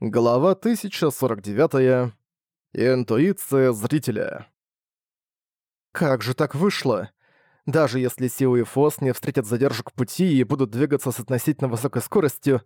Глава 1049. Интуиция зрителя. Как же так вышло? Даже если Сиу и Фос не встретят задержек пути и будут двигаться с относительно высокой скоростью,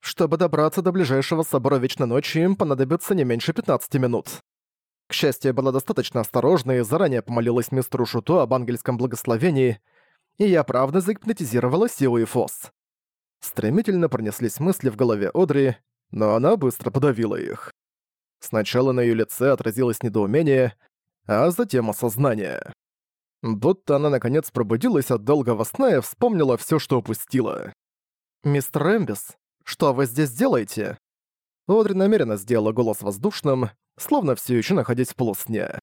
чтобы добраться до ближайшего собора Вечной Ночи им понадобится не меньше 15 минут. К счастью, я была достаточно осторожна и заранее помолилась мистеру Шуту об ангельском благословении, и я правда загипнотизировала Сиу и Фос. Стремительно пронеслись мысли в голове Одри, но она быстро подавила их. Сначала на ее лице отразилось недоумение, а затем осознание. Будто она наконец пробудилась от долгого сна и вспомнила все, что упустила. «Мистер Эмбис, что вы здесь делаете?» Одри намеренно сделала голос воздушным, словно все еще находясь в полусне.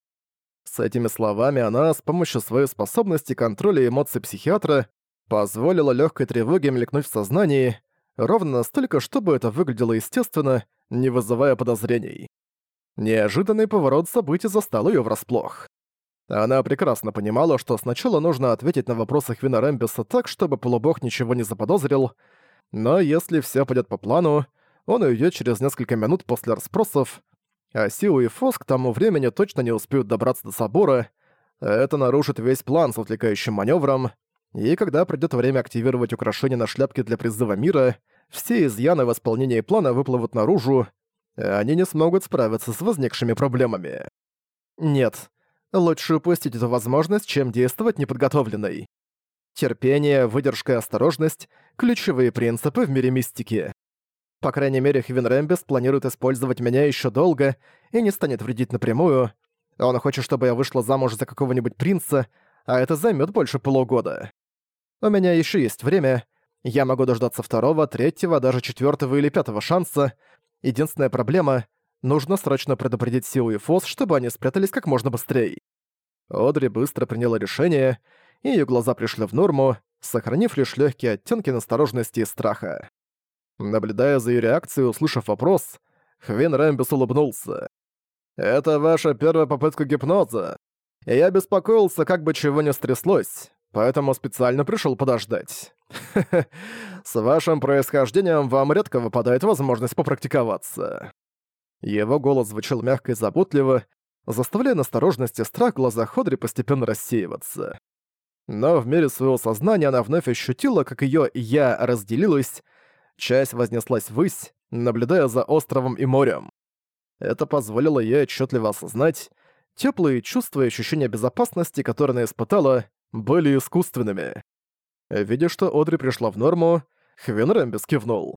С этими словами она с помощью своей способности контроля эмоций психиатра позволила легкой тревоге мелькнуть в сознании, ровно настолько, чтобы это выглядело естественно, не вызывая подозрений. Неожиданный поворот событий застал ее врасплох. Она прекрасно понимала, что сначала нужно ответить на вопросы Хвина Рэмбиса так, чтобы полубог ничего не заподозрил, но если все пойдет по плану, он уйдет через несколько минут после расспросов, а Сиу и Фос к тому времени точно не успеют добраться до собора, это нарушит весь план с отвлекающим маневром, и когда придёт время активировать украшение на шляпке для призыва мира, все изъяны в исполнении плана выплывут наружу, они не смогут справиться с возникшими проблемами. Нет, лучше упустить эту возможность, чем действовать неподготовленной. Терпение, выдержка и осторожность – ключевые принципы в мире мистики. По крайней мере, Хивен Рэмбис планирует использовать меня еще долго и не станет вредить напрямую. Он хочет, чтобы я вышла замуж за какого-нибудь принца, а это займет больше полугода. У меня еще есть время. Я могу дождаться второго, третьего, даже четвертого или пятого шанса. Единственная проблема — нужно срочно предупредить Сиу и Фос, чтобы они спрятались как можно быстрее. Одри быстро приняла решение, и ее глаза пришли в норму, сохранив лишь легкие оттенки настороженности и страха. Наблюдая за ее реакцией, услышав вопрос, Хвин Рэмбис улыбнулся. «Это ваша первая попытка гипноза. И я беспокоился, как бы чего не стряслось поэтому специально пришел подождать. с вашим происхождением вам редко выпадает возможность попрактиковаться». Его голос звучал мягко и заботливо, заставляя насторожность и страх в глазах Ходри постепенно рассеиваться. Но в мере своего сознания она вновь ощутила, как ее «я» разделилась, часть вознеслась ввысь, наблюдая за островом и морем. Это позволило ей отчетливо осознать теплые чувства и ощущения безопасности, которые она испытала, были искусственными. Видя, что Одри пришла в норму, Хвен Рэмбис кивнул.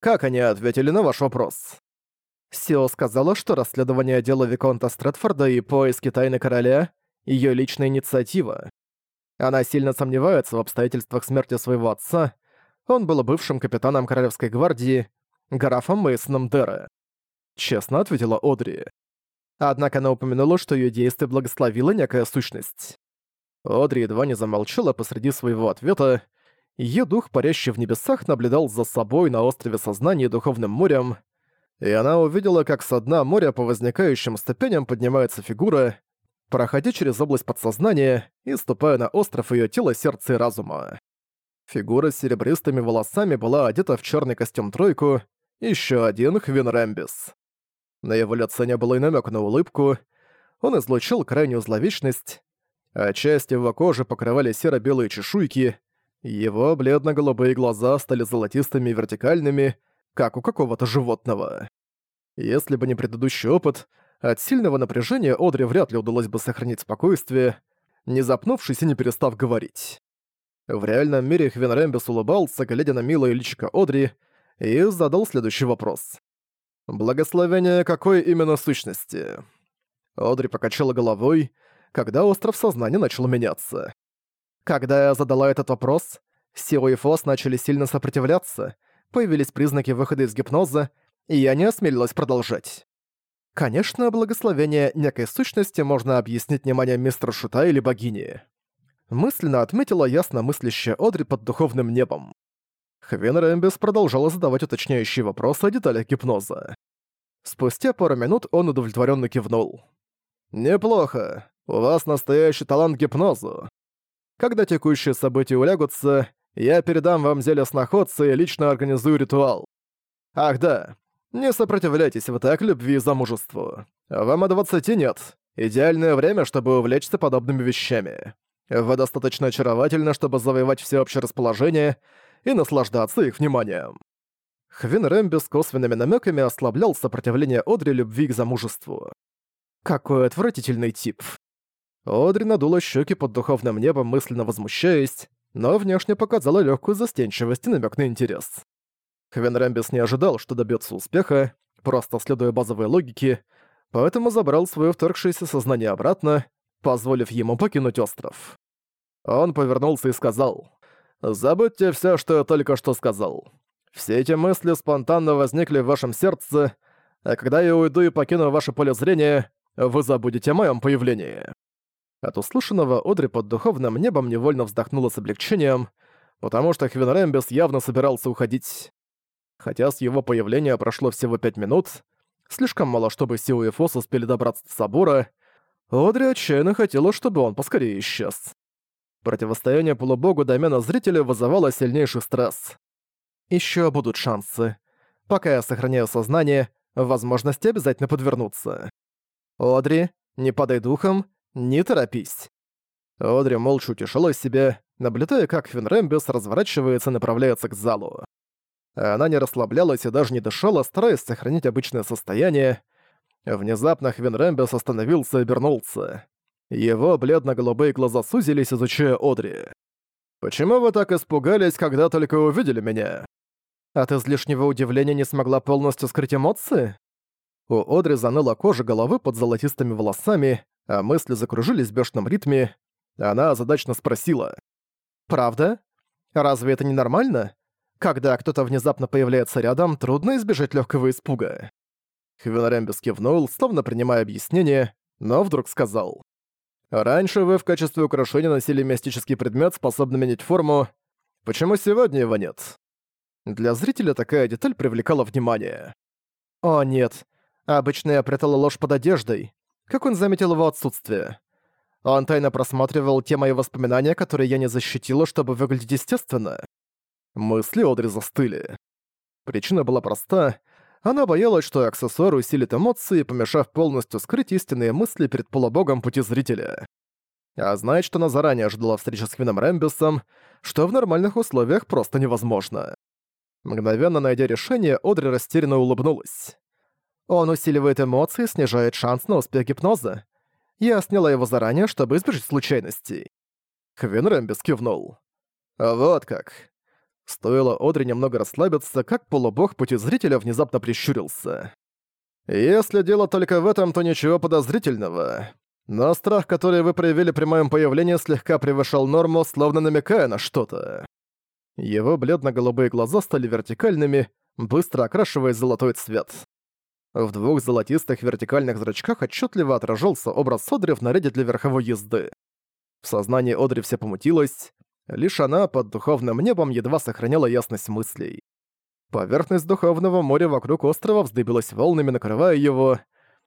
«Как они ответили на ваш вопрос?» Сио сказала, что расследование дела Виконта Стрэдфорда и поиски Тайны Короля — ее личная инициатива. Она сильно сомневается в обстоятельствах смерти своего отца, он был бывшим капитаном Королевской гвардии, графом Мейсоном Дера. Честно ответила Одри. Однако она упомянула, что ее действие благословила некая сущность. Одри едва не замолчала посреди своего ответа. Ее дух, парящий в небесах, наблюдал за собой на острове сознания духовным морем, и она увидела, как со дна моря по возникающим ступеням поднимается фигура, проходя через область подсознания и ступая на остров ее тела, сердца и разума. Фигура с серебристыми волосами была одета в черный костюм-тройку, еще один Хвин Рэмбис. На его лице не было и намека на улыбку, он излучил крайнюю зловечность, а часть его кожи покрывали серо-белые чешуйки, его бледно-голубые глаза стали золотистыми и вертикальными, как у какого-то животного. Если бы не предыдущий опыт, от сильного напряжения Одри вряд ли удалось бы сохранить спокойствие, не запнувшись и не перестав говорить. В реальном мире Хвен Рэмбис улыбался, глядя на милое личико Одри, и задал следующий вопрос. «Благословение какой именно сущности?» Одри покачала головой, когда остров сознания начал меняться. Когда я задала этот вопрос, Сио и Фос начали сильно сопротивляться, появились признаки выхода из гипноза, и я не осмелилась продолжать. Конечно, благословение некой сущности можно объяснить вниманием мистера Шута или богини. Мысленно отметила ясно мыслящая Одри под духовным небом. Хвен Рэмбис продолжала задавать уточняющие вопросы о деталях гипноза. Спустя пару минут он удовлетворенно кивнул. «Неплохо. У вас настоящий талант к гипнозу. Когда текущие события улягутся, я передам вам зелье сноходца и лично организую ритуал. Ах да, не сопротивляйтесь вы так любви и замужеству. Вам и 20 нет. Идеальное время, чтобы увлечься подобными вещами. Вы достаточно очаровательны, чтобы завоевать всеобщее расположение и наслаждаться их вниманием. Хвин Рэмби с косвенными намеками ослаблял сопротивление Одри любви к замужеству. Какой отвратительный тип. Одри надула щеки под духовным небом, мысленно возмущаясь, но внешне показала легкую застенчивость и намек на интерес. Хвен Рэмбис не ожидал, что добьется успеха, просто следуя базовой логике, поэтому забрал свое вторгшееся сознание обратно, позволив ему покинуть остров. Он повернулся и сказал, «Забудьте все, что я только что сказал. Все эти мысли спонтанно возникли в вашем сердце, а когда я уйду и покину ваше поле зрения, вы забудете о моем появлении». От услышанного Одри под духовным небом невольно вздохнула с облегчением, потому что Хвен Рэмбис явно собирался уходить. Хотя с его появления прошло всего пять минут, слишком мало, чтобы Сиу и Фос успели добраться до собора, Одри отчаянно хотела, чтобы он поскорее исчез. Противостояние полубогу домена зрителя вызывало сильнейший стресс. Еще будут шансы. Пока я сохраняю сознание, возможности обязательно подвернутся. Одри, не падай духом не торопись». Одри молча утешила себя, наблюдая, как Финрембис разворачивается и направляется к залу. Она не расслаблялась и даже не дышала, стараясь сохранить обычное состояние. Внезапно Хвенрембис остановился и обернулся. Его бледно-голубые глаза сузились, изучая Одри. «Почему вы так испугались, когда только увидели меня?» От излишнего удивления не смогла полностью скрыть эмоции? У Одри заныла кожа головы под золотистыми волосами, а мысли закружились в бешеном ритме, она озадачно спросила. «Правда? Разве это не нормально? Когда кто-то внезапно появляется рядом, трудно избежать легкого испуга». Хвиларембис кивнул, словно принимая объяснение, но вдруг сказал. «Раньше вы в качестве украшения носили мистический предмет, способный менять форму. Почему сегодня его нет?» Для зрителя такая деталь привлекала внимание. «О нет, обычно я прятала ложь под одеждой, как он заметил его отсутствие. Он тайно просматривал те мои воспоминания, которые я не защитила, чтобы выглядеть естественно. Мысли Одри застыли. Причина была проста. Она боялась, что аксессуар усилит эмоции, помешав полностью скрыть истинные мысли перед полубогом пути зрителя. А знает, что она заранее ожидала встречи с Квином Рэмбисом, что в нормальных условиях просто невозможно. Мгновенно найдя решение, Одри растерянно улыбнулась. Он усиливает эмоции, снижает шанс на успех гипноза. Я сняла его заранее, чтобы избежать случайностей. Квин Рэмбис кивнул. Вот как. Стоило Одри немного расслабиться, как полубог пути зрителя внезапно прищурился. «Если дело только в этом, то ничего подозрительного. Но страх, который вы проявили при моем появлении, слегка превышал норму, словно намекая на что-то». Его бледно-голубые глаза стали вертикальными, быстро окрашивая золотой цвет. В двух золотистых вертикальных зрачках отчетливо отражался образ Одри в наряде для верховой езды. В сознании Одри все помутилось, лишь она под духовным небом едва сохраняла ясность мыслей. Поверхность духовного моря вокруг острова вздыбилась волнами, накрывая его.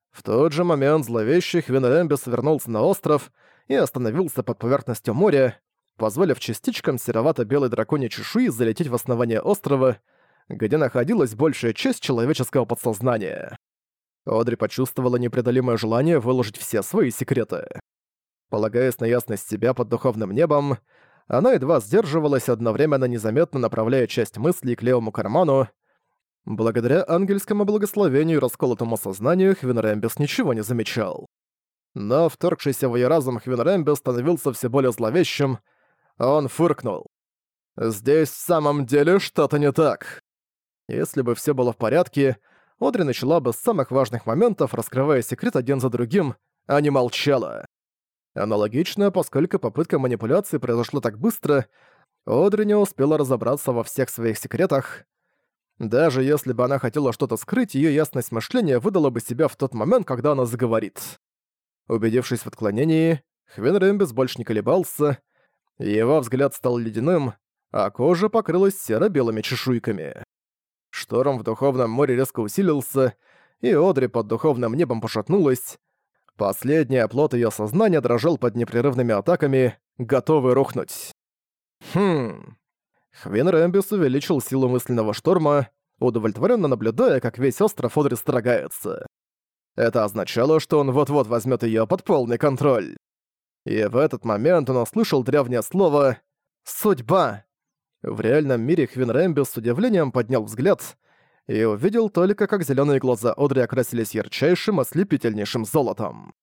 В тот же момент зловещий Хвенрембис вернулся на остров и остановился под поверхностью моря, позволив частичкам серовато-белой драконьей чешуи залететь в основание острова, где находилась большая часть человеческого подсознания. Одри почувствовала непреодолимое желание выложить все свои секреты. Полагаясь на ясность себя под духовным небом, она едва сдерживалась, одновременно незаметно направляя часть мыслей к левому карману. Благодаря ангельскому благословению и расколотому сознанию Хвенрембес ничего не замечал. Но вторгшийся в ее разум Хвенрембес становился все более зловещим, он фыркнул. «Здесь в самом деле что-то не так». Если бы все было в порядке, Одри начала бы с самых важных моментов, раскрывая секрет один за другим, а не молчала. Аналогично, поскольку попытка манипуляции произошла так быстро, Одри не успела разобраться во всех своих секретах. Даже если бы она хотела что-то скрыть, ее ясность мышления выдала бы себя в тот момент, когда она заговорит. Убедившись в отклонении, Хвен Рэмбис больше не колебался, его взгляд стал ледяным, а кожа покрылась серо-белыми чешуйками. Шторм в духовном море резко усилился, и Одри под духовным небом пошатнулась. Последний оплот ее сознания дрожал под непрерывными атаками, готовый рухнуть. Хм. Хвин Рэмбис увеличил силу мысленного шторма, удовлетворенно наблюдая, как весь остров Одри строгается. Это означало, что он вот-вот возьмет ее под полный контроль. И в этот момент он услышал древнее слово «Судьба». В реальном мире Хвин Рэмбил с удивлением поднял взгляд и увидел только, как зеленые глаза Одри окрасились ярчайшим, ослепительнейшим золотом.